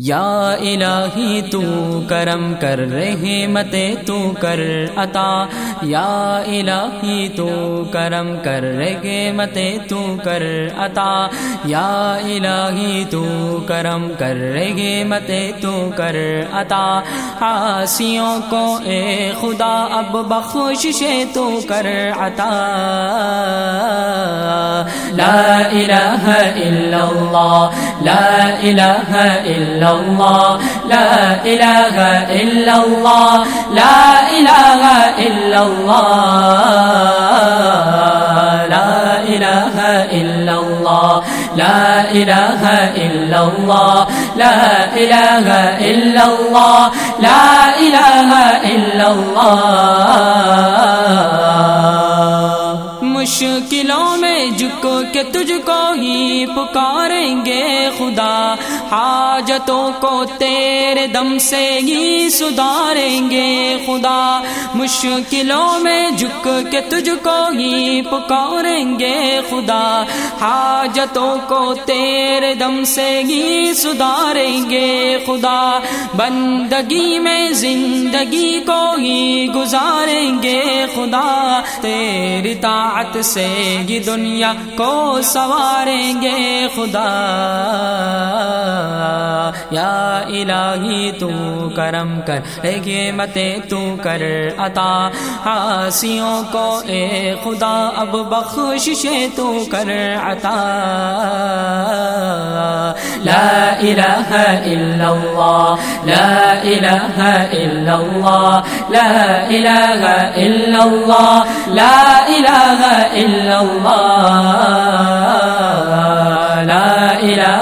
یا الہی تو کرم کر رہے مت تو کر عطا یا الہی تو کرم کر رہے مت تو کر عطا یا الہی تو کرم کر رہے مت تو کر عطا آسیوں کو اے خدا اب بخوش سے تو کر عطا لا الہ إلا اللہ لا الہ إلا الله. لا إله إلا الله. لا إله إلا الله. لا إله إلا الله. لا إله إلا الله. لا إله إلا الله. لا إله إلا الله. جھکو کہ تجھ کو ہی پکاریں گے خدا، حاجتوں کو تیرے دم سے ہی سدھاریں گے خدا۔ مشکلوں میں جھک کے تجھ کو ہی پکاریں گے خدا۔ حاجتوں کو تیرے دم سے ہی سدھاریں گے خدا۔ بندگی میں زندگی کو ہی گزاریں گے خدا۔ تیری طاعت سے یہ دنیا کو سواریں گے خدا۔ یا الہی تو کرم کر گے متے تو کر عطا۔ ہاسیوں کو اے خدا، اب بخش تو کر عطا۔ لا الہ الا اللہ، لا الہ الا اللہ، لا الہ الا اللہ، لا الہ إلا الله لا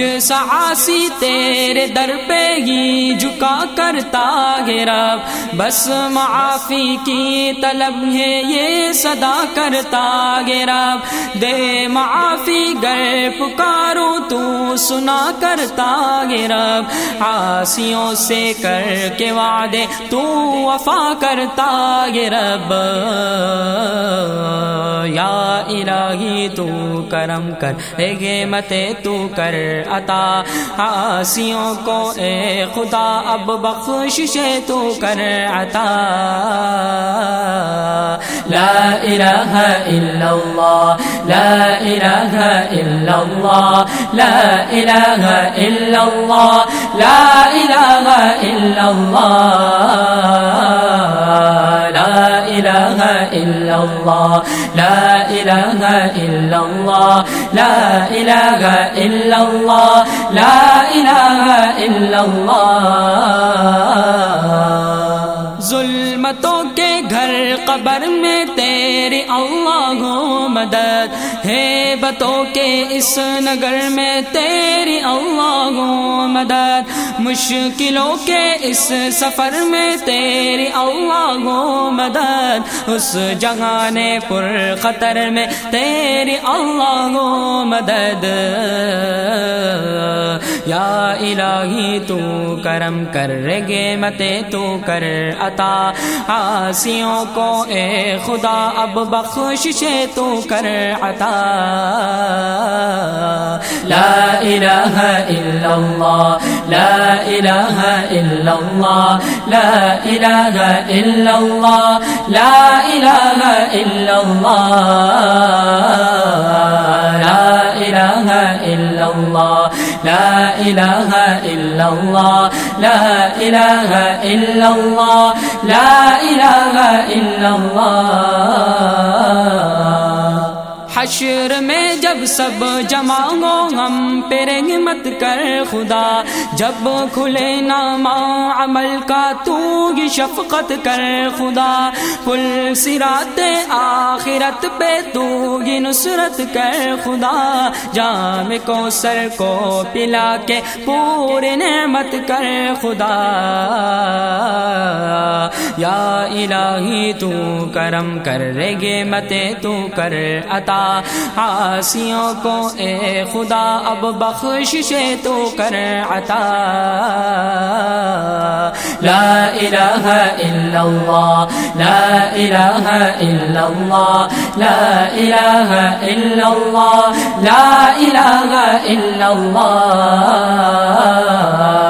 مجھ سعاسی تیرے در پہ ہی جھکا کرتا گرا بس معافی کی طلب ہے یہ صدا کرتا گرا دے معافی گر پکارو تو سنا کرتا گرا آسیوں سے کر کے وعدے تو وفا کرتا گرب یا الہی تو کرم کر گے متے تو کر۔ عطا آسیوں کو اے خدا، اب بخش سے تو کر عطا۔ لا الہ الا اللہ، لا الہ الا اللہ، لا الہ الا اللہ، لا الہ الا اللہ۔ الہ الا اللہ لا الہ الا اللہ لا الہ الا اللہ لا الہ الا اللہ ظلمتوں کے گھر قبر میں تیرے اللہ ہو مدد ہے بتوں کے اس نگر میں تیری اللہ مدد مشکلوں کے اس سفر میں تیری اللہ مدد اس جہانے پر خطر میں تیری اللہ مدد یا الہی تو کرم کر رگے متے تو کر عطا آسیوں کو اے خدا اب بخش تو کر عطا لا الہ إلا اللہ لا الہ إلا اللہ لا الہ إلا اللہ لا الہ إلا اللہ لا الہ إلا اللہ لا إله إلا الله. لا إله إلا الله. لا إله إلا الله. حشر میں جب سب جمع ہو ہم پہ رحمت کر خدا۔ جب کھلے ناما عمل کا تو ہی شفقت کر خدا۔ پل سرات آخرت پہ تو ہی نصرت کر خدا۔ جام کو سر کو پلا کے پورے نعمت کر خدا۔ یا الہی تو کرم کر رگے متے تو کر عطا۔ آسیوں کو اے خدا، اب بخش سے تو کر عطا۔ لا الہ الا اللہ، لا الہ الا اللہ، لا الہ الا اللہ، لا الہ الا اللہ۔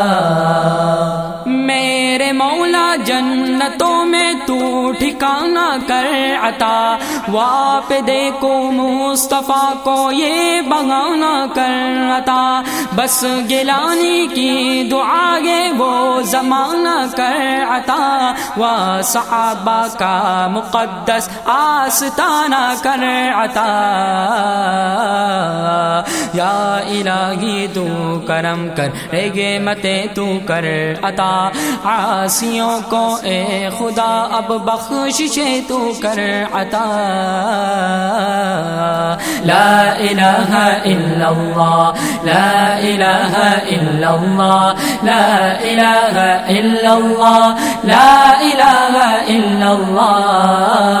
کا نہ کر عطا۔ واپ دیکھو مصطفیٰ کو یہ بغانا کر عطا۔ بس گلانی کی دعا گے وہ زمانہ کر عطا۔ و صحابہ کا مقدس آستانہ کر عطا۔ یا الہی تو کرم کر رگے متے تو کر، عطا آسیوں کو، اے خدا اب بخش تو کر، عطا لا الہ الا اللہ، لا الہ الا اللہ، لا الہ الا اللہ، لا الہ الا اللہ